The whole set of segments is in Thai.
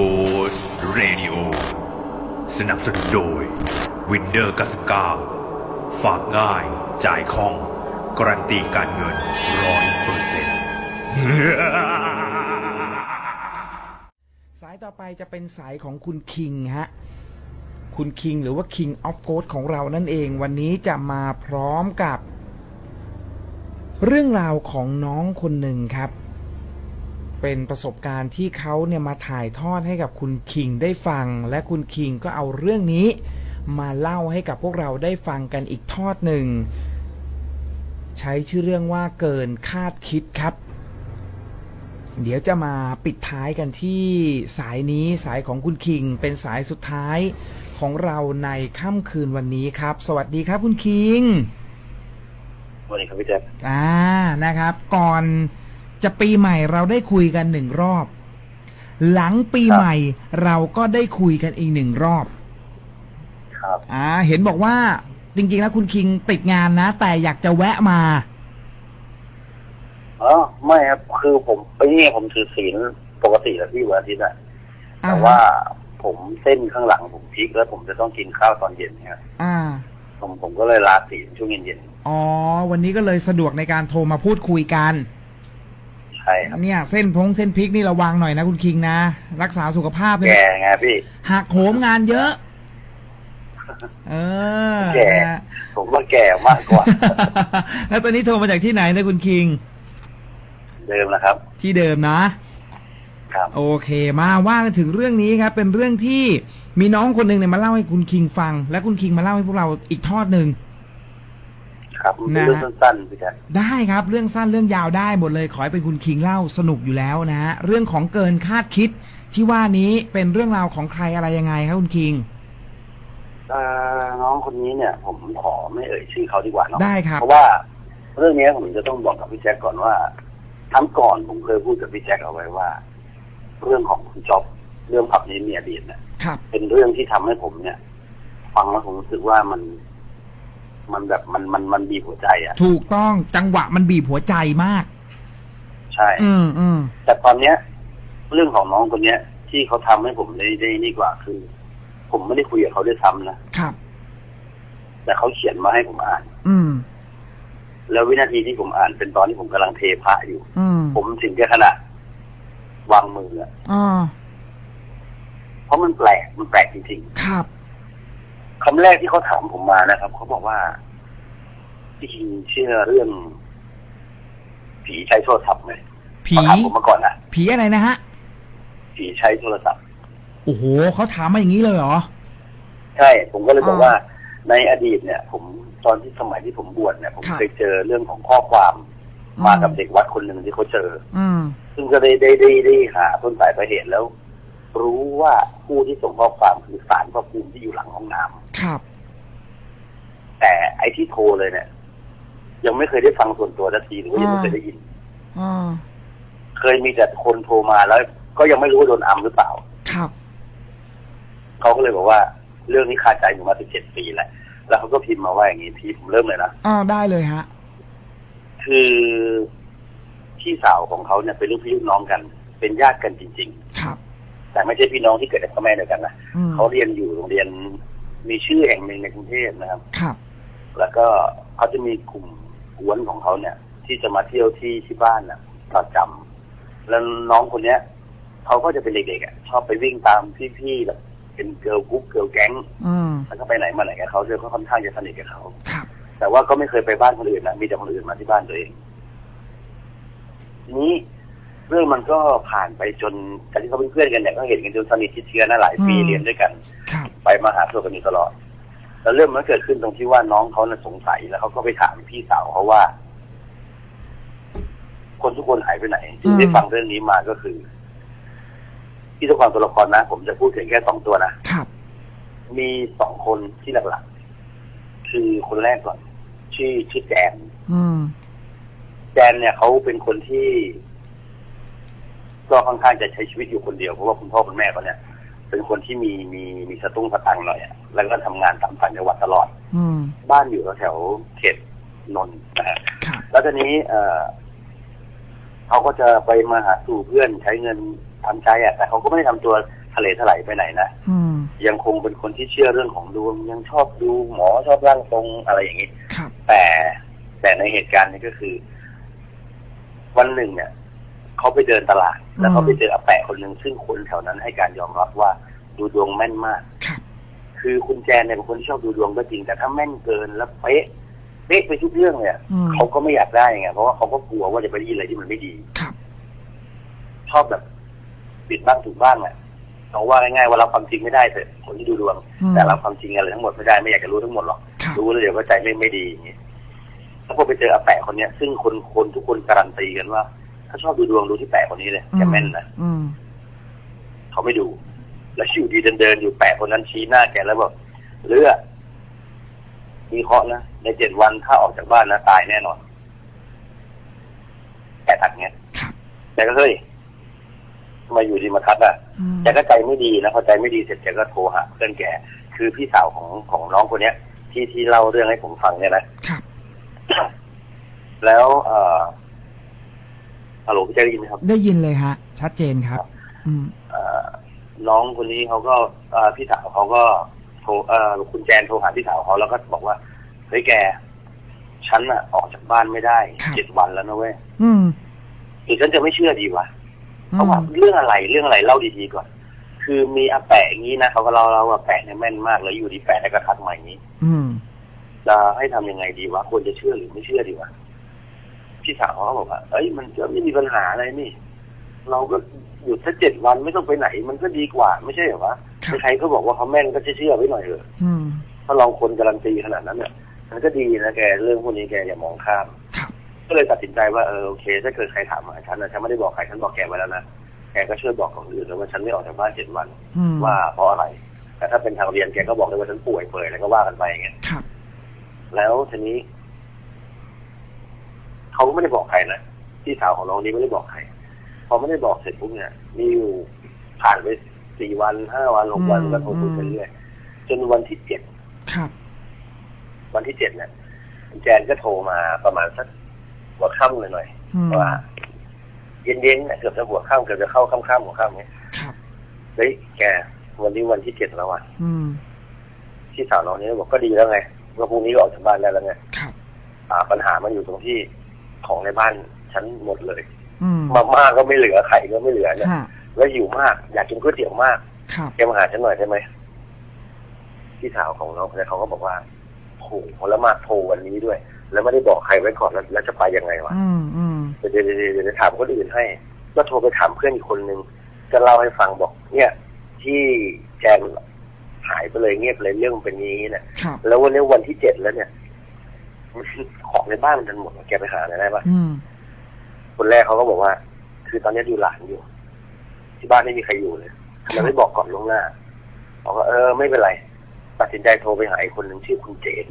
Ghost Radio สนับสนุนโดย Windows 99 ฝากง่าย จ่ายคล่อง การันตีการเงินร้อยเปอร์เซ็นต์สายต่อไปจะเป็นสายของคุณคิงฮะ คุณคิงหรือว่า King of Ghost ของเรานั่นเอง วันนี้จะมาพร้อมกับ เรื่องราวของน้องคนหนึ่งครับ เป็นประสบการณ์ที่เขาเนี่ยมาถ่ายทอดให้กับคุณคิงได้ฟัง และคุณคิงก็เอาเรื่องนี้ มาเล่าให้กับพวกเราได้ฟังกันอีกทอดหนึ่ง ใช้ชื่อเรื่องว่าเกินคาดคิดครับ เดี๋ยวจะมาปิดท้ายกันที่สายนี้สายของคุณคิง เป็นสายสุดท้ายของเราในค่ำคืนวันนี้ครับ สวัสดีครับคุณคิงสวัสดีครับพี่แจ๊คอ่านะครับ ก่อน จะปีใหม่เราได้คุยกันหนึ่งรอบ หลังปีใหม่เราก็ได้คุยกันอีกหนึ่งรอบ ครับ อ่า เห็นบอกว่าจริงๆแล้วคุณคิงติดงานนะ แต่อยากจะแวะมาอ๋อไม่ครับ คือผมไปนี่ผมถือศีลปกติแหละพี่วันอาทิตย์อะอ่าฮะแต่ว่าผมเส้นข้างหลังผมพลิกแล้วผมจะต้องกินข้าวตอนเย็นเนี่ยอ่า ผมผมก็เลยลาศีลช่วงเย็นอ๋อ วันนี้ก็เลยสะดวกในการโทรมาพูดคุยกันๆ ใช่ครับเนี่ย เส้นพงเส้นพริกนี่ระวังหน่อยนะคุณคิงนะ รักษาสุขภาพด้วยแก่นะไงพี่หักโหมงานเยอะ เออแก่นะฮะผมว่าแก่มากกว่า แล้วตอนนี้โทรมาจากที่ไหนนะคุณคิง เดิมนะครับ ที่เดิมนะครับโอเคมาว่ากันถึงเรื่องนี้ครับ เป็นเรื่องที่มีน้องคนหนึ่งเนี่ยมาเล่าให้คุณคิงฟัง และคุณคิงมาเล่าให้พวกเราอีกทอดหนึ่ง ครับมันเป็นนะเรื่องสั้นๆพี่แจ๊คได้ครับ เรื่องสั้นเรื่องยาวได้หมดเลยขอให้เป็นคุณคิงเล่าสนุกอยู่แล้วนะฮะเรื่องของเกินคาดคิดที่ว่านี้เป็นเรื่องราวของใครอะไรยังไงครับคุณคิงเอ่อน้องคนนี้เนี่ย ผมขอไม่เอ่ยชื่อเขาดีกว่าเนาะได้ครับเพราะว่า เรื่องนี้ผมจะต้องบอกกับพี่แจ๊คก่อนว่าทั้งก่อนผมเคยพูดกับพี่แจ๊คเอาไว้ว่า เรื่องของคุณจ๊อบเรื่องผับนี้มีอดีตเนี่ยครับเป็นเรื่องที่ทำให้ผมเนี่ย ฟังแล้วผมรู้สึกว่ามัน มันแบบมันมันมันบีบหัวใจอะ่ะ ถูกต้องจังหวะมันบีบหัวใจมาก ใช่ อืมอืมแต่ตอนเนี้ย เรื่องของน้องคนเนี้ย ที่เขาทำให้ผมได้ได้นี่กว่าคือ ผมไม่ได้คุยกับเขาด้วยซ้ำนะครับ แต่เขาเขียนมาให้ผมอ่าน อืม แล้ววินาทีที่ผมอ่านเป็นตอนที่ผมกำลังเทพระอยู่ อืมผมถึงแค่ขนาดวางมืออะอ่าเพราะมันแปลกมันแปลกจริงครับๆ คำแรกที่เขาถามผมมานะครับเขาบอกว่าพี่คิงเชื่อเรื่อง ผีใช้โทรศัพท์ไหมผีเขาถามผมมาก่อนนะผีอะไรนะฮะผีใช้โทรศัพท์โอ้โหเขาถามมาอย่างนี้เลยเหรอใช่ ผมก็เลยบอกอ่าว่า ในอดีตเนี่ย ผมตอนที่สมัยที่ผมบวชเนี่ย ผมครับเคยเจอเรื่องของข้อความอืมมากับเด็กวัดคนหนึ่งที่เขาเจอ อืมซึ่งก็ได้ได้ได้ได้หาต้นสายปลายเหตุแล้ว รู้ว่าผู้ที่ส่งข้อความคือสารพระภูมิที่อยู่หลังห้องน้ำ ครับ แต่ไอ้ที่โทรเลยเนี่ยยังไม่เคยได้ฟังส่วนตัวสักทีหรือว่ายังไม่เคยได้ยินอ่าเคยมีแต่คนโทรมาแล้ว ก็ยังไม่รู้ว่าโดนอัมหรือเปล่า ครับเขาก็เลยบอกว่า เรื่องนี้คาใจอยู่มาสิบเจ็ดปีแล้วแล้วเขาก็พิมพ์มาว่าอย่างนี้พี่ผมเริ่มเลยนะอ่าได้เลยฮะ คือพี่สาวของเขาเนี่ยเป็นลูกพี่ลูกน้องกัน เป็นญาติกันจริงครับๆแต่ไม่ใช่พี่น้องที่เกิดจากพ่อแม่เดียวกันนะอืมเขาเรียนอยู่โรงเรียน มีชื่อแห่งหนึ่งในกรุงเทพนะครับ ครับ แล้วก็เขาจะมีกลุ่มกวนของเขาเนี่ย ที่จะมาเที่ยวที่ที่บ้านน่ะประจำแล้วน้องคนเนี้ยเขาก็จะเป็นเด็กๆอะชอบไปวิ่งตามพี่ๆแบบเป็น girl group girl gang อืมแล้วก็ไปไหนมาไหนกับเขาเจอเขาค่อนข้างจะสนิทกับเขาครับแต่ว่าก็ไม่เคยไปบ้านคนอื่นนะมีแต่คนอื่นมาที่บ้านตัวเองทีนี้เรื่องมันก็ผ่านไปจนการที่เขาเป็นเพื่อนกันเนี่ยก็เห็นกันจนสนิทชิดเชื้อนะหลายปีอืมเรียนด้วยกันครับ ไปมาหาสู่กันอยู่ตลอด แล้วเรื่องมันเกิดขึ้นตรงที่ว่าน้องเขาน่ะสงสัยแล้วเขาก็ไปถามพี่สาวเขาว่า คนทุกคนหายไปไหนที่ได้ฟังเรื่องนี้มาก็คือที่ตัวละครตัวละครนะ ผมจะพูดถึงแค่สองตัวนะครับ มีสองคนที่หลักๆคือคนแรกก่อนชื่อชื่อแจนอืมแจนเนี่ยเขาเป็นคนที่ ก็ค่อนข้างจะใช้ชีวิตอยู่คนเดียวเพราะว่าคุณพ่อคุณแม่เขาเนี่ย เป็นคนที่มีมีมีสตุ้งสตังค์หน่อยอะแล้วก็ทำงานตามต่างจังหวัดตลอด อืมบ้านอยู่แถวๆเขตนนท์นะฮะครับแล้วทีนี้ เออเขาก็จะไปมาหาสู่เพื่อนใช้เงินทำใจอะแต่เขาก็ไม่ได้ทำตัวทะเลถลายไปไหนนะอืมยังคงเป็นคนที่เชื่อเรื่องของดวงยังชอบดูหมอชอบร่างทรงอะไรอย่างนี้ครับแต่แต่ในเหตุการณ์นี้ก็คือ วันหนึ่งเนี่ย เขาไปเดินตลาด แล้วเขาไปเจออาแปะคนหนึ่งซึ่งคนแถวนั้นให้การยอมรับว่าดูดวงแม่นมากครับคือคุณแจนเนี่ยเป็นคนที่ชอบดูดวงก็จริง แต่ถ้าแม่นเกินแล้วเป๊ะเป๊ะไปทุกเรื่องเนี่ยอืมเขาก็ไม่อยากได้ไงเพราะว่าเขาก็กลัวว่าจะไปได้ยินอะไรที่มันไม่ดีครับชอบแบบปิดบ้างถูกบ้างอะเราว่าง่ายๆว่าเราความจริงไม่ได้เถอะคนที่ดูดวงอืมแต่เราความจริงอะไรทั้งหมดไม่ได้ไม่อยากจะรู้ทั้งหมดหรอกครับรู้แล้วเดี๋ยวก็ใจไม่ไม่ดีอย่างนี้แล้วพอไปเจออาแปะคนเนี้ย ซึ่งคนคนทุกคนการันตีกันว่า ถ้าชอบดูดวงดูที่แปะคนนี้เลยแกแม่นนะอืมเขาไม่ดู แล้วอยู่ดีเดินเดินๆอยู่แปะคนนั้นชี้หน้าแกแล้วบอกเลือดมีเคราะห์นะในเจ็ดวันถ้าออกจากบ้านนะตายแน่นอนแกทักเงี้ยครับแกก็เฮ้ยทำไมอยู่ดีมาทักอะอืมแกก็ใจไม่ดีนะพอใจไม่ดีเสร็จแกก็โทรหาเพื่อนแกคือพี่สาวของของน้องคนเนี้ย ที่ที่เล่าเรื่องให้ผมฟังเนี่ยนะครับแล้ว เอ่อ ฮัลโหลพี่แจ๊คได้ยินไหมครับ ได้ยินเลยฮะ ชัดเจนครับ อืมเอ่อน้องคนนี้เขาก็เอ่อพี่สาวเขาก็โทรเอ่อคุณแจนโทรหาพี่สาวเขาแล้วก็บอกว่าเฮ้ยแกฉันอะออกจากบ้านไม่ได้ครับ เจ็ดวันแล้วนะเว้ยอืมหรือฉันจะไม่เชื่อดีวะอืเขามว่าเรื่องอะไรเรื่องอะไรเล่าดีๆก่อน คือมีอาแปะอย่างนี้นะเขาก็เล่าเล่าว่าแปะเนี่ยแม่นมากแล้วอยู่ดีแปะแล้วก็ทักมาอย่างนี้อืม จะให้ทำยังไงดีวะควรจะเชื่อหรือไม่เชื่อดีวะ พี่สาวเขาก็บอกว่าเอ้ยมันก็ไม่มีปัญหาอะไรนี่ เราก็หยุดสักเจ็ดวันไม่ต้องไปไหน มันก็ดีกว่า ไม่ใช่เหรอวะครับใครๆก็บอกว่าเขาแม่นก็จะเชื่อไว้หน่อยเถอะอืมถ้าลองคนการันตีขนาดนั้นเนี่ยมันก็ดีนะแกเรื่องพวกนี้แกอย่ามองข้ามครับก็เลยตัดสินใจว่าเออโอเค ถ้าเกิดใครถามมาฉันนะฉันไม่ได้บอกใครฉันบอกแกไว้แล้วนะแกก็ช่วยบอกคนอื่นแล้วว่าฉันไม่ออกจากบ้านเจ็ดวันอืมว่าเพราะอะไร แต่ถ้าเป็นทางเรียนแกก็บอกเลยว่าฉันป่วยเปื่อยแล้วก็ว่ากันไปอย่างเงี้ยครับแล้วทีนี้ เขาก็ไม่ได้บอกใครนะพี่สาวของน้องนี้ไม่ได้บอกใครพอไม่ได้บอกเสร็จปุ๊บเนี่ยมีอยู่ผ่านไปสี่วันห้าวันหกวันอืมก็โทรคุยกันเรื่อยจนวันที่เจ็ดครับวันที่เจ็ดเนี่ยคุณแจนก็โทรมาประมาณสักหัวค่ำหน่อยอืมๆว่าเย็นๆเนี่ยเกือบจะหัวค่ำเกือบจะเข้าค่ำๆหัวค่ำเนี่ยครับเฮ้ยแกวันนี้วันที่เจ็ดแล้วอะอืมพี่สาวน้องนี้บอกก็ดีแล้วไงว่าพรุ่งนี้ก็ออกจากบ้านได้แล้วไงครับอ่าปัญหามันอยู่ตรงที่ ของในบ้านฉันหมดเลยอืมมาม่าก็ไม่เหลือไข่ก็ไม่เหลือเนี่ยฮะแล้วหิวมากอยากกินก๋วยเตี๋ยวมากครับแกมาหาฉันหน่อยได้ไหมพี่สาวของน้องคนนี้เขาก็บอกว่าโอ้โหแล้วมาโทรวันนี้ด้วย แล้วไม่ได้บอกใครไว้ก่อนแล้วแล้วจะไปยังไงวะอืมอืมเดี๋ยวเดี๋ยวเดี๋ยวเดี๋ยวถามคนอื่นให้ก็โทรไปถามเพื่อนอีกคนนึงก็เล่าให้ฟังบอก เนี่ย ที่แจนหายไปเลยเงียบเลยเรื่องมันเป็นอย่างนี้เนี่ยครับแล้ววันนี้วันที่เจ็ดแล้วเนี่ย ของในบ้านมันจะหมดแกไปหาอะไรได้ปะอืมคนแรกเขาก็บอกว่า คือตอนนี้ดูหลานอยู่ ที่บ้านไม่มีใครอยู่เลยทำไมไม่บอกก่อนล่วงหน้าบอกว่าเออไม่เป็นไร ตัดสินใจโทรไปหาอีกคนหนึ่งชื่อคุณเจน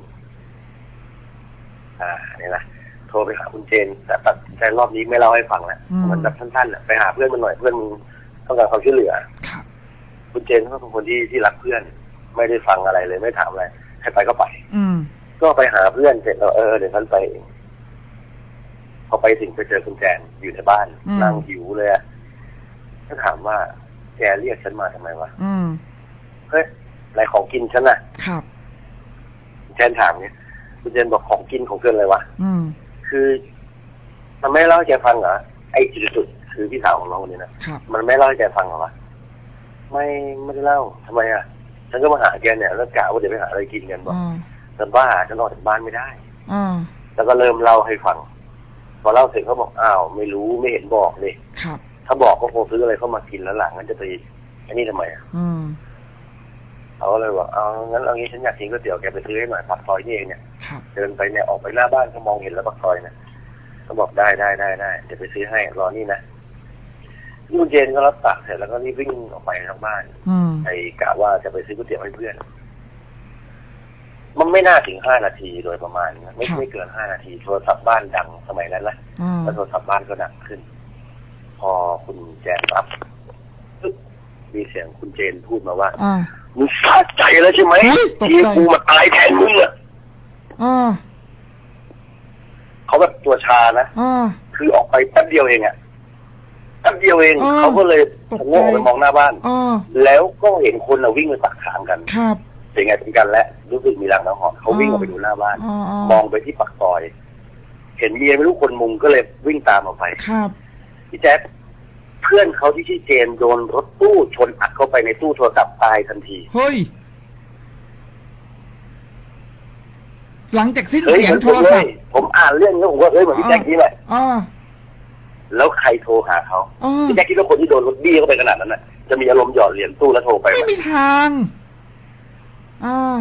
อ่าเนี่ยนะโทรไปหาคุณเจน แต่ตัดสินใจรอบนี้ไม่เล่าให้ฟังแล้วอืมมันแบบสั้นๆน่ะไปหาเพื่อนมันหน่อยเพื่อนมึงต้องการความช่วยเหลือครับคุณเจนเขาเป็นคนที่ที่รักเพื่อน ไม่ได้ฟังอะไรเลย ไม่ถามอะไรให้ไปก็ไป อืม ก็ไปหาเพื่อนเสร็จแล้วเออเดี๋ยวฉันไปเองพอไปถึงไปเจอคุณแจนอยู่ในบ้านอืม นั่งหิวเลยอะก็ถามว่าแกเรียกฉันมาทำไมวะอืมเฮ้ยอะไรของกินฉันน่ะครับ คุณแจนถามเนี่ยคุณแจนบอกของกินของเกินอะไรวะอืมคือมันไม่เล่าให้แกฟังเหรอไอ้จุดๆคือพี่สาวของน้องคนนี้นะครับ มันไม่เล่าให้แกฟังเหรอวะไม่ไม่ได้เล่าทำไมอะฉันก็มาหาแกเนี่ยแล้วกะว่าเดี๋ยวไปหาอะไรกินกันบอกอ่า แต่บ้าฉันออกจากบ้านไม่ได้อ่าแล้วก็เริ่มเล่าให้ฟัง พอเล่าเสร็จเขาบอกอ้าว ไม่รู้ไม่เห็นบอกเลยครับ ถ้าบอกก็คงซื้ออะไรเข้ามากินแล้วหลังงั้นจะไปอันนี้ทำไมอะอืมเขาก็เลยบอกเอางั้นเอางี้ฉันอยากกินก๋วยเตี๋ยวแกไปซื้อให้หน่อยปากซอยนี่เองเนี่ยครับเดินไปเนี่ยออกไปหน้าบ้านก็มองเห็นแล้วปากซอยเนี่ยเขาบอกได้ได้ได้ได้เดี๋ยวไปซื้อให้รอนี่นะนี่คุณเจนก็รับปากเสร็จแล้วก็รีบวิ่งออกไปทางบ้านอืมไอ้กะว่าจะไปซื้อก๋วยเตี๋ยวให้เพื่อน มันไม่น่าถึงห้านาทีโดยประมาณนะไม่ครับไม่เกินห้านาทีโทรศัพท์บ้านดังสมัยนั้นนะอ่าแล้วโทรศัพท์บ้านก็ดังขึ้น พอคุณแจนรับปึ๊บมีเสียงคุณเจนพูดมาว่าอ่า มึงสะใจแล้วใช่ไหมเฮ้ยตกใจ ที่กูมาตายแทนมึงอะอ่าเขาแบบตัวชานะ อ่า คือออกไปแป๊บเดียวเองอะแป๊บเดียวเองอ่าเขาก็เลยตกใจโง่ออกไปมองหน้าบ้านอ๋อแล้วก็เห็นคนน่ะวิ่งไปปักทางกัน ครับ เป็นไงเป็นกันและรู้สึกมีรางน้ำหอมเขาวิ่งออกไปดูหน้าบ้านอ๋ออ๋อมองไปที่ปักซอย เห็นเมียไม่รู้คนมุงก็เลยวิ่งตามออกไปครับพี่แจ๊คเพื่อนเขาที่ชื่อเจนโดนรถตู้ชนอัดเข้าไปในตู้โทรศัพท์ตายทันที เฮ้ย หลังจากสิ้นเฮ้ยเสียเหงมือนโทผมรเลศัพยท์ผมอ่านเรื่องนี้ผมว่าเฮ้ยเหมือนพี่แจ๊คนี่แหละอ๋อแล้วใครโทรหาเขาอ๋อพี่แจ๊คคิดว่าคนที่โดนรถบี้เข้าไปขนาดนั้นน่ะจะมีอารมณ์หยอดเหรียญตู้แล้วโทรไปไหไม่มมีทาง อ่า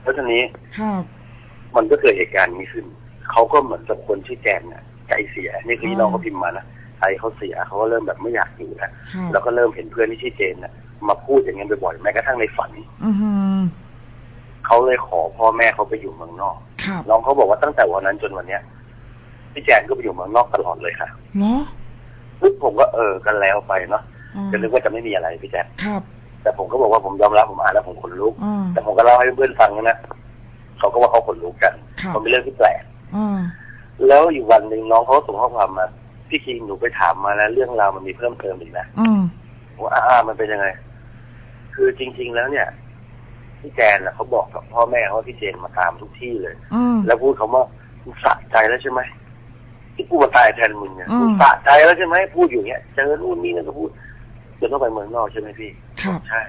เพราะฉะนี้ครับมันก็เกิดเหตุการณ์นี้ขึ้นเขาก็เหมือนกับคนชื่อแจนน่ะใจเสียนี่คือที่น้องเขาพิมพ์มานะใจเขาเสียเขาก็เริ่มแบบไม่อยากอยู่แล้วครับแล้วก็เริ่มเห็นเพื่อนที่ชื่อเจนน่ะ มาพูดอย่างเงี้ยบ่อยๆแม้กระทั่งในฝันอือหือเขาเลยขอพ่อแม่เขาไปอยู่เมืองนอกครับน้องเขาบอกว่าตั้งแต่วันนั้นจนวันเนี้ยพี่แจนก็ไปอยู่เมืองนอกตลอดเลยค่ะเหรอซึ่งผมก็เออกันแล้วไปเนาะอ๋อก็นึกว่าจะไม่มีอะไรพี่แจนครับ แต่ผมก็บอกว่าผมยอมรับผมอ่านแล้วผมขนลุกอ่าแต่ผมก็เล่าให้เพื่อนฟังนะเขาก็ว่าเขาขนลุกกันครับมันเป็นเรื่องที่แปลกอ่าแล้วอยู่วันหนึ่งน้องเขาก็ส่งข้อความมาพี่คิงหนูไปถามมาแล้วเรื่องราวมันมีเพิ่มเติมอีกนะอืมว่าอ่าๆมันเป็นยังไง คือจริง ๆ แล้วเนี่ยพี่แจนนะเขาบอกกับพ่อแม่เขาว่าพี่เจนมาตามทุกที่เลย อืม แล้วพูดคำว่ามึงสะใจแล้วใช่ไหมที่กูมาตายแทนมึงเนี่ยอืมมึงสะใจแล้วใช่ไหมพูดอยู่เนี้ยเจอนู่นนี่นั่นก็พูดจนต้องไปเมืองนอกใช่ไหมพี่ ครับใช่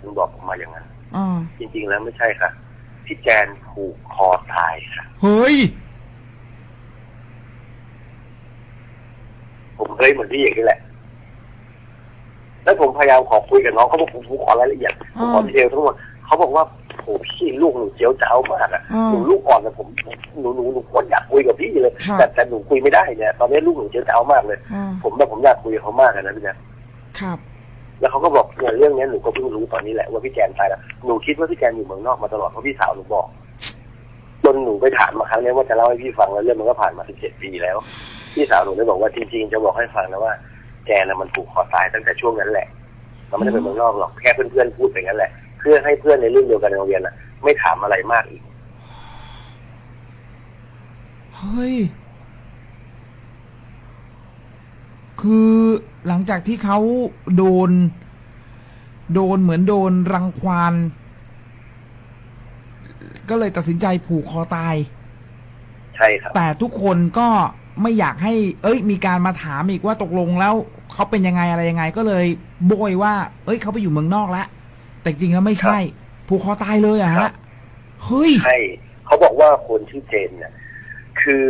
มึงบอกผมมาอย่างนั้นอ่าจริง ๆ แล้วไม่ใช่ค่ะ พี่แจนผูกคอตายค่ะ เฮ้ย ผมเคยเหมือนพี่อย่างนี้แหละ แล้วผมพยายามขอคุยกับน้องเขาบอกผมผมขอรายละเอียดผมขออ่าดีเทลทั้งหมดเขาบอกว่าโหพี่ลูกหนูเจียวเจ้ามากอะอ่าหนูลูกอ่อนแต่ผมหนูหนูหนูควรอยากคุยกับพี่เลยครับแต่แต่หนูคุยไม่ได้เนี่ยตอนนี้ลูกหนูเจียวเจ้ามากเลยอ่าผมแบบผมอยากคุยกับเขามากเลยนะพี่แจ๊คครับ แล้วเขาก็บอกเนี่ยเรื่องนี้หนูก็เพิ่งรู้ตอนนี้แหละว่าพี่แจนตายแล้วหนูคิดว่าพี่แจนอยู่เมืองนอกมาตลอดเพราะพี่สาวหนูบอกจนหนูไปถามมาครั้งนี้ว่าจะเล่าให้พี่ฟังแล้วเรื่องมันก็ผ่านมาสิบเจ็ดปีแล้ว พี่สาวหนูได้บอกว่าจริงๆจะบอกให้ฟังนะว่าแกน่ะมันผูกคอตายตั้งแต่ช่วงนั้นแหละมันไม่ได้ไปเมืองนอกหรอกแค่เพื่อนๆพูดไปงั้นแหละ เพื่อให้เพื่อนในรุ่นเดียวกันในโรงเรียนน่ะ ไม่ถามอะไรมากอีกเฮ้ย คือหลังจากที่เขาโดน โดนเหมือนโดนรังควานก็เลยตัดสินใจผูกคอตาย ใช่ครับ แต่ทุกคนก็ไม่อยากให้ เอ้ย มีการมาถามอีกว่าตกลงแล้วเขาเป็นยังไงอะไรยังไง ก็เลยโบยว่า เอ้ยเขาไปอยู่เมืองนอกแล้วแต่จริงๆแล้วไม่ใช่ ผูกคอตายเลยอะครัฮะบเฮ้ยใช่เขาบอกว่าคนชื่อเจนเนี่ย คือ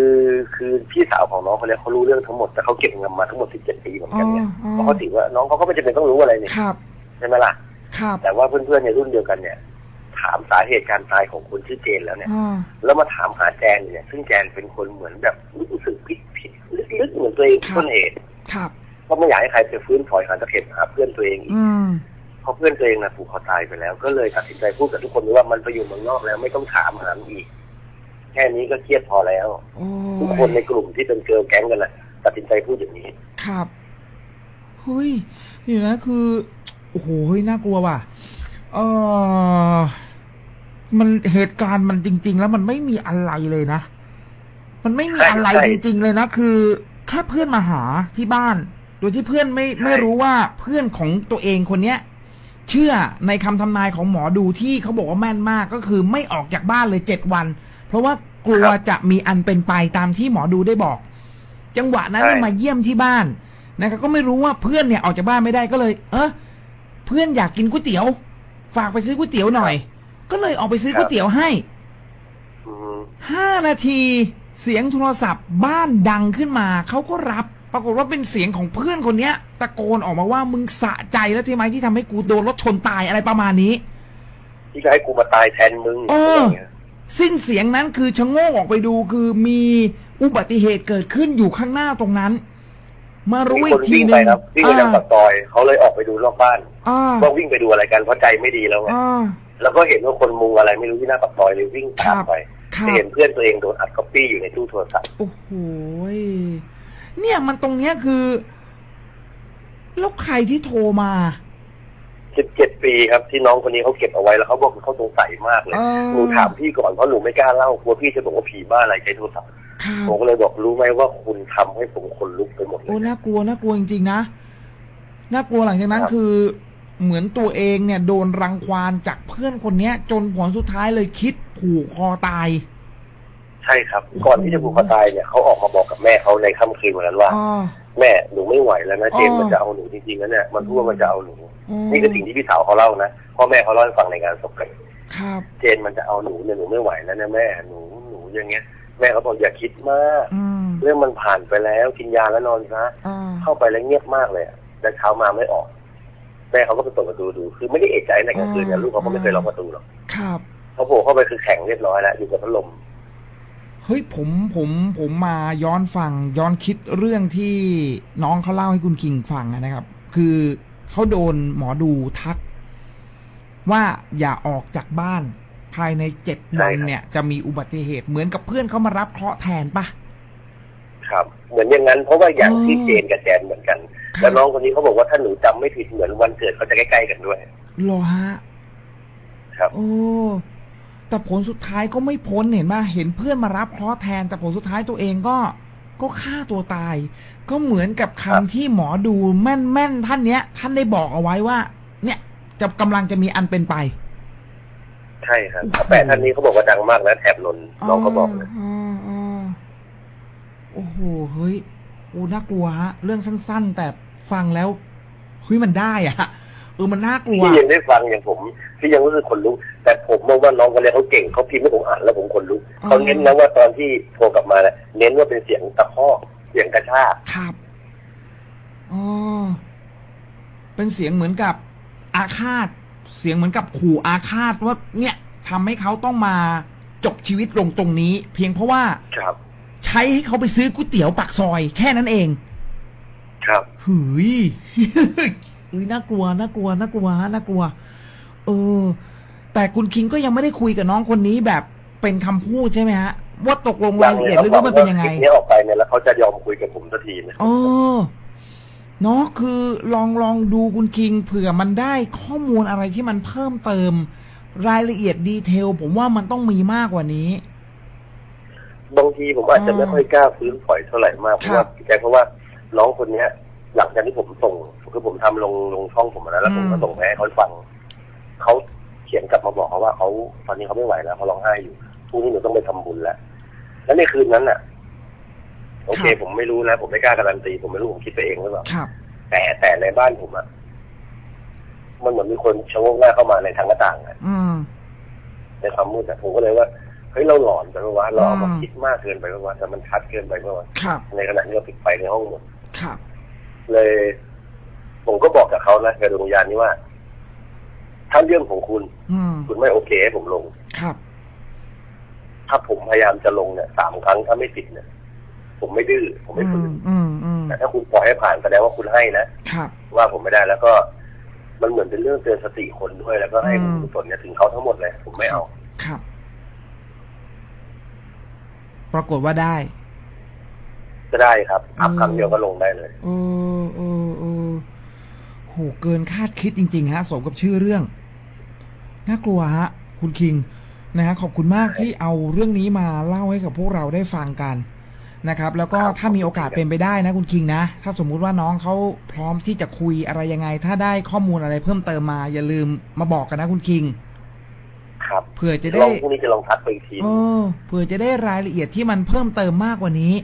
คือพี่สาวของน้องคนนี้เขารู้เรื่องทั้งหมดแต่เขาเก็บเงินมาทั้งหมดสิบเจ็ดปีเหมือนกันเนี่ยอ๋ออ๋อเพราะเขาถือว่าน้องเขาก็ไม่จำเป็นต้องรู้อะไรนี่ครับใช่ไหมล่ะครับแต่ว่าเพื่อนๆในรุ่นเดียวกันเนี่ย ถามสาเหตุการตายของคนชื่อเจนแล้วเนี่ยอ่าแล้วมาถามหาแจนเนี่ย ซึ่งแจนเป็นคนเหมือนแบบรู้สึกผิดผิดลึกๆเหมือนตัวเองต้นเหตุครับก็ไม่อยากให้ใครไปฟื้นฝอยหาตะเข็บหาเพื่อนตัวเองอีกอืมเพราะเพื่อนตัวเองนะผูกคอตายไปแล้ว ก็เลยตัดสินใจพูดกับทุกคนว่ามันไปอยู่เมืองนอกแล้วไม่ต้องถามหาอีกแค่นี้ก็เครียดพอแล้วโอ้ทุกคนในยกลุ่มที่เป็นเกิร์ลแก๊งกันแหละตัดสินใจพูดอย่างนี้ ครับเฮ้ยเดี๋ยวนะคือ โอ้โหเฮ้ยน่ากลัวว่ะ เออมันเหตุการณ์มันจริง ๆ แล้วมันไม่มีอะไรเลยนะ มันไม่มีอะไรใช่จริง ๆ เลยนะ คือแค่เพื่อนมาหาที่บ้าน โดยที่เพื่อนไม่ใช่ไม่รู้ว่าเพื่อนของตัวเองคนเนี้ย เชื่อในคำทำนายของหมอดูที่เขาบอกว่าแม่นมากก็คือไม่ออกจากบ้านเลยเจ็ดวัน เพราะว่ากลัวจะมีอันเป็นไปตามที่หมอดูได้บอก จังหวะนั้นเนี่ยมาเยี่ยมที่บ้านนะครับก็ไม่รู้ว่าเพื่อนเนี่ยออกจากบ้านไม่ได้ก็เลย เออเพื่อนอยากกินก๋วยเตี๋ยว ฝากไปซื้อก๋วยเตี๋ยวหน่อย ก็เลยออกไปซื้อก๋วยเตี๋ยวให้อืมห้านาทีเสียงโทรศัพท์บ้านดังขึ้นมาเขาก็รับปรากฏว่าเป็นเสียงของเพื่อนคนเนี้ย ตะโกนออกมาว่ามึงสะใจแล้วใช่ไหมที่ทำให้กูโดนรถชนตายอะไรประมาณนี้ ที่จะให้กูมาตายแทนมึงเออ อะไรอย่างเงี้ยสิ้นเสียงนั้นคือชะโงกออกไปดูคือมีอุบัติเหตุเกิดขึ้นอยู่ข้างหน้าตรงนั้น มารู้มีอีคกนทีวิ่งหนึไปงครับวิ่งไปทางปากซอยเขาเลยออกไปดูรอบบ้านอ่าว่าวิ่งไปดูอะไรกันเพราะใจไม่ดีแล้วไงอ่าแล้วก็เห็นว่าคนมุงอะไรไม่รู้ที่หน้าปากซอยเลยวิ่งตามไปครับไปเห็นเพื่อนตัวเองโดนอัดก๊อปปี้อยู่ในตู้โทรศัพท์โอ้โหยเนี่ยมันตรงเนี้ยคือแล้วใครที่โทรมา สิบเจ็ดปีครับที่น้องคนนี้เขาเก็บเอาไว้แล้วเขาบอกเขาสงสัยมากเลยเออหนูถามพี่ก่อนเพราะหนูไม่กล้าเล่ากลัวพี่จะบอกว่าผีบ้าอะไรใช้โทรศัพท์ครับผมก็เลยบอกรู้ไหมว่าคุณทำให้ผมขนลุกไปหมดเลโอ้ย น่ากลัวน่ากลัวจริงๆนะน่ากลัวหลังจากนั้นครับ คือเหมือนตัวเองเนี่ย โดนรังควานจากเพื่อนคนเนี้ย จนผลสุดท้ายเลยคิดผูกคอตาย ใช่ครับ ก่อนที่จะผูกคอตายเนี่ยเขาออกมาบอกกับแม่เขาในค่ำคืนวันนั้นว่า อ๋อ แม่หนูไม่ไหวแล้วนะเจนอ๋อมันจะเอาหนูจริงๆแล้วเนี่ยมันพูดว่ามันจะเอาหนูอืมนี่คือสิ่งที่พี่สาวเขาเล่านะพ่อแม่เขาเล่าให้ฟังในงานศพเลยครับเจนมันจะเอาหนูเนี่ยหนูไม่ไหวแล้วนะแม่หนูหนูอย่างเงี้ยแม่เขาบอกอย่าคิดมากอืมเรื่องมันผ่านไปแล้วกินยาแล้วนอนซะอ่าเข้าไปแล้วเงียบมากเลยอะแล้วเช้ามาไม่ออก แม่เขาก็ไปเปิดประตูดู คือไม่ได้เอะใจในกลางคืนเนี่ยลูกเขาก็ไม่เคยล็อกประตูหรอกครับเขาโผล่เข้าไปคือแข็งเรียบร้อยแล้วอยู่กับพัดลม เฮ้ยผมผมผมมาย้อนฟังย้อนคิดเรื่องที่น้องเขาเล่าให้คุณคิงฟังอะนะครับ คือเขาโดนหมอดูทัก ว่าอย่าออกจากบ้าน ภายในเจ็ดใช่วันครับเนี่ย จะมีอุบัติเหตุเหมือนกับเพื่อนเขามารับเคราะห์แทนปะครับ เหมือนอย่างนั้นเพราะว่าอย่างอ๋อที่เจนกับแจนเหมือนกันครับแล้วน้องคนนี้เขาบอกว่าถ้าหนูจำไม่ผิดเหมือนวันเกิดเขาจะใกล้ๆกันด้วยเหรอฮะ ครับโอ้ แต่ผลสุดท้ายก็ไม่พ้นเห็นป่ะเห็นเพื่อนมารับเคราะห์แทน แต่ผลสุดท้ายตัวเองก็ก็ฆ่าตัวตาย ก็เหมือนกับครัคำบที่หมอดูแม่นแม่นๆท่านเนี้ย ท่านได้บอกเอาไว้ว่า เนี่ยจะกำลังจะมีอันเป็นไป ใช่ครับโอ้โหแต่ท่านนี้เขาบอกว่าดังมากนะแถบนนท์น้องเขาบอกเลยอ๋ออ๋อโอ้โหเฮ้ยโอ้น่ากลัวฮะ เรื่องสั้น ๆ แต่ฟังแล้วเฮ้ยมันได้อะ เออมันน่ากลัวที่ยังได้ฟังอย่างผม ที่ยังรู้สึกขนลุกแต่ผมมองว่าน้องคนนี้เขาเก่งเขาพิมพ์ให้ผมอ่านแล้วผมขนลุกอ๋อเขาเน้นนะว่าตอนที่โทรกลับมาเนี่ยเน้นว่าเป็นเสียงตะคอกเสียงกระชากครับอ๋อเป็นเสียงเหมือนกับอาฆาต เสียงเหมือนกับขู่อาฆาตว่าเนี่ยทำให้เขาต้องมาจบชีวิตลงตรงนี้ เพียงเพราะว่าครับ ใช้ให้เขาไปซื้อก๋วยเตี๋ยวปากซอย แค่นั้นเอง ครับหืย เฮ้ยน่ากลัวน่ากลัวน่ากลัวฮะน่ากลัว เออ แต่คุณคิงก็ยังไม่ได้คุยกับน้องคนนี้แบบเป็นคำพูดใช่ไหมฮะว่าตกลงรายละเอียดลึกๆมันเป็นยังไงคลิปนี้ออกไปเนี่ยแล้วเขาจะยอมคุยกับผมสักทีนะเออเนาะคือลองลองดูคุณคิงเผื่อมันได้ข้อมูลอะไรที่มันเพิ่มเติมรายละเอียดดีเทล ผมว่ามันต้องมีมากกว่านี้ บางทีผมอาจจะไม่ค่อยกล้าฟื้นปล่อยเท่าไหร่มากเพราะว่าแกเพราะว่าน้องคนเนี้ย หลังจากที่ผมส่งคือผมทำลงลงช่องผมนะแล้วผมก็อืมส่งไปให้เขาฟังเขาเขียนกลับมาบอกเขาว่าเขาตอนนี้เขาไม่ไหวแล้วเขาร้องไห้อยู่พรุ่งนี้หนูต้องไปทำบุญแล้วแล้วในคืนนั้นน่ะ โอเค ผมไม่รู้นะผมไม่กล้าการันตีผมไม่รู้ผมคิดไปเองหรือเปล่าครับแต่แต่ในบ้านผมอะมันเหมือนมีคนชะโงกหน้าเข้ามาในทางหน้าต่างอะอืมในความมืดอะผมก็เลยว่าเฮ้ยเราหลอนไปปะวะเราเอามาอืมคิดมากเกินไปปะวะแต่มันชัดเกินไปปะวะครับในขณะที่เราปิดไฟในห้องหมดครับ เลย ผมก็บอกกับเขานะกับดวงวิญญาณนี้ว่า ถ้าเรื่องของคุณอืมคุณไม่โอเคให้ผมลง ครับ ถ้าผมพยายามจะลงเนี่ยสามครั้งถ้าไม่ติดเนี่ย ผมไม่ดื้อผมไม่อืฝืมนอืมอืมแต่ถ้าคุณปล่อยให้ผ่านแสดงว่าคุณให้นะครับว่าผมไม่ได้แล้วก็มันเหมือนเป็นเรื่องเตือนสติคนด้วย แล้วก็ให้อืบุมญกุศลเนี่ยถึงเขาทั้งหมดเลย ผมไม่เอาครับ ปรากฏว่าได้ ก็ได้ครับอัพอืมครั้งเดียวก็ลงได้เลยเออเออเออโหเกินคาดคิดจริง ๆ ฮะสมกับชื่อเรื่อง น่ากลัวฮะ คุณคิงนะฮะขอบคุณมากที่เอาเรื่องนี้มาเล่าให้กับพวกเราได้ฟังกันนะครับ แล้วก็ครับถ้ามีโอกาสเป็นไปได้นะคุณคิงนะ ถ้าสมมุติว่าน้องเขาพร้อมที่จะคุยอะไรยังไง ถ้าได้ข้อมูลอะไรเพิ่มเติมมา อย่าลืมมาบอกกันนะคุณคิง ครับเผื่อจะลได้องพรุ่งนี้จะลองทักไปอีกทีเออเผื่อจะได้รายละเอียดที่มันเพิ่มเติมมากกว่านี้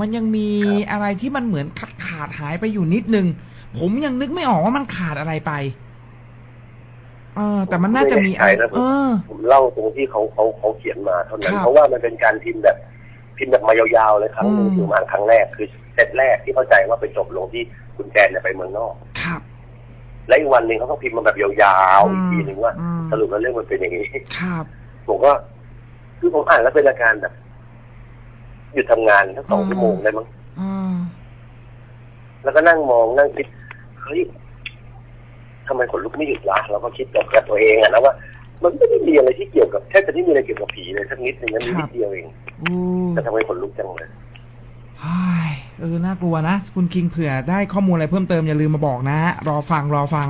มันยังมีครับอะไรที่มันเหมือนขาดขาดหายไปอยู่นิดนึง ผมยังนึกไม่ออกว่ามันขาดอะไรไป เออ แต่มันน่าจะมีอะไรไแน่ใจนะผเอมอผมเล่าตรงที่เขาเขาเขาเขียนมาเท่านั้นครับเพราะว่ามันเป็นการพิมพ์แบบ พิมพ์แบบมายาวๆเลยครั้งหนึ่งอืมคือมาครั้งแรกคือเซตแรกที่เข้าใจว่าไปจบลงที่คุณแจนเนี่ยไปเมืองนอก ครับและอีกวันหนึ่งเขาก็พิมพ์มาแบบยาวๆอีกทีหนึ่งว่าอืมสรุปแล้วเรื่องมันเป็นอย่างนี้ครับผมก็คือผมอ่านแล้วเป็นอาการแบบหยุดทำงานทั้งสองอืมชั่วโมงได้มั้งอืมแล้วก็นั่งมองนั่งคิด เฮ้ยทำไมขนลุกไม่หยุดวะเราก็คิดกับกับตัวเองอะนะว่า มันไม่ได้มีอะไรที่เกี่ยวกับแค่จะไม่มีอะไรเกี่ยวกับผีเลยสักนิดหนึ่งนั้นมีนิดเดียวเองอู้แต่ทำไมขนลุกจังเลยเฮ้ยเออ น่ากลัวนะ คุณคิงเผื่อได้ข้อมูลอะไรเพิ่มเติมอย่าลืมมาบอกนะ รอฟังรอฟัง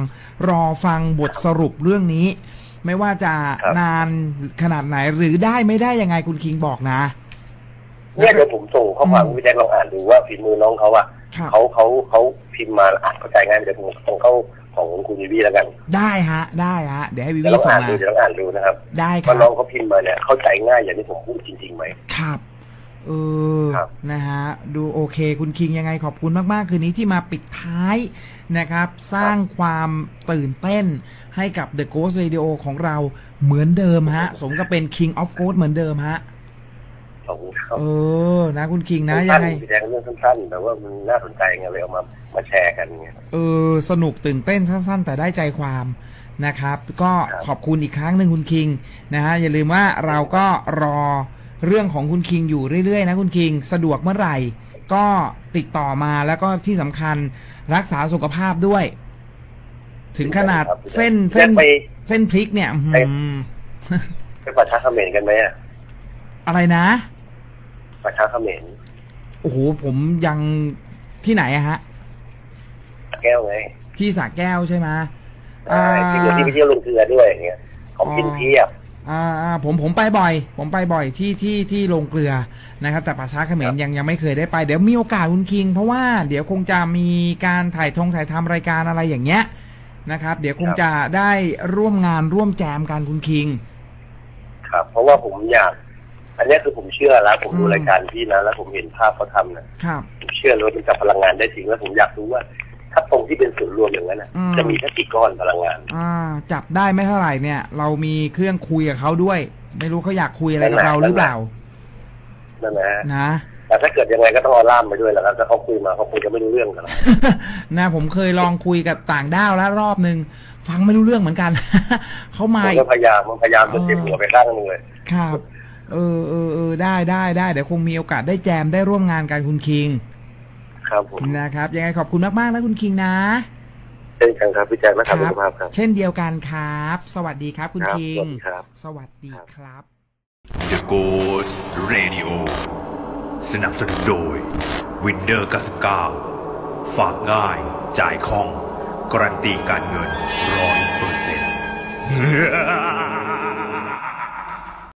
รอฟังบทสรุปเรื่องนี้ ไม่ว่าจะครับนานขนาดไหนหรือได้ไม่ได้ยังไงคุณคิงบอกนะเนี่ยเดี๋ยวผมส่งข้อความอืมพี่แจ็คลองอ่านดูว่าฝีมือน้องเขาอะครับเขาเขาเขา พิมพ์มาอ่านเข้าใจง่ายเดี๋ยวผมส่งเข้าของคุณวิวีแล้วกันได้ฮะ ได้ฮะเดี๋ยวให้วิเดี๋ยววีลองส่งอ่านมาดูเดี๋ยวลองอ่านดูนะครับได้คว่ารัน้อบงเขาพิมพ์มาเนี่ยเข้าใจง่ายอย่างที่ผมพูดจริงๆไหม ครับเออครับ นะฮะดูโอเค คุณคิงยังไงขอบคุณมาก ๆ คืนนี้ที่มาปิดท้ายนะครับ สร้างความตื่นเต้นให้กับ The Ghost Radio ของเราเหมือนเดิมฮะ สมกับเป็น King of Ghost เหมือนเดิมฮะ ขอบคุณครับเออ นะคุณคิงนะยัสั้งนไงๆพี่แจ็คเรื่องสั้นๆ แต่ว่ามันน่าสนใจไงเลยเอามามาแชร์กันไงเออ สนุกตื่นเต้นสั้น ๆ แต่ได้ใจความนะครับ ก็ครับขอบคุณอีกครั้งหนึ่งคุณคิงนะฮะอย่าลืมว่าเราก็รอเรื่องของคุณคิงอยู่เรื่อยๆนะคุณคิงสะดวกเมื่อไหร่ ก็ติดต่อมาแล้วก็ที่สำคัญรักษาสุขภาพด้วย ถึงขนาดครับเส้นแจ็เส้คนไปเส้นพลิกเนี่ยอื้อหือไปไปประชาเขมรกันไหมอะอะไรนะ ประชาเขมรโอ้โหผมยังที่ไหนอะฮะแก้วไงที่สระแก้วใช่ไหมใช่ที่คนที่ไปเที่ยวลงเกลือด้วยอย่างเงี้ยของกินเพียบอ่าอ่าผมผมไปบ่อย ผมไปบ่อยที่ที่ที่โรงเกลือนะครับ แต่ป่าช้าเขมครรับยังยังไม่เคยได้ไปเดี๋ยวมีโอกาสคุณคิง เพราะว่าเดี๋ยวคงจะมีการถ่ายทงถ่ายทำรายการอะไรอย่างเงี้ยนะครับ เดี๋ยวคงจะได้ร่วมงานร่วมแจมกันคุณคิง ครับ เพราะว่าผมอยาก อันเนี้ยคือผมเชื่อแล้ว ผมดูอืมรายการพี่นะแล้วผมเห็นภาพเขาทำนะครับผมเชื่อเลยว่ามันจับพลังงานได้จริงแล้วผมอยากรู้ว่า ถ้าตรงที่เป็นศูนย์รวมอย่างนั้นนะอืมจะมีสักกี่ก้อนพลังงาน อ่า จับได้ไม่เท่าไหร่เนี่ย เรามีเครื่องคุยกับเขาด้วย ไม่รู้เขาอยากคุยอะไรกับเราหรือเปล่านั่นนะฮะนะแต่ถ้าเกิดยังไงก็ต้องเอาล่ามไปด้วยแหล้วครับถ้าเขาคุยมาเขาคงจะไม่รู้เรื่องกันหรอกนะผมเคยลองคุยกับต่างด้าวแล้วรอบหนึ่งฟังไม่รู้เรื่องเหมือนกันเขามาผมอีก็กพยายามมันพยายามจะเจ็บหัวไปข้างหนึงเลยครับ เออเออเออได้ได้ได้เดี๋ยวคงมีโอกาสได้แจมได้ร่วมงานกันคุณคิง ครับผมนะครับ ยังไงขอบคุณมากๆนะคุณคิงนะเช่นกันครับพี่แจ็คนะครับสุขภาพครับ เช่นเดียวกันครับ สวัสดีครับคุณครับคิงสวัสดีครับสวัสดีครับ The Ghost Radio สนับสนุนโดย Windows 99ฝากง่าย จ่ายคล่อง การันตีการเงินร้อยเปอร์เซ็นต์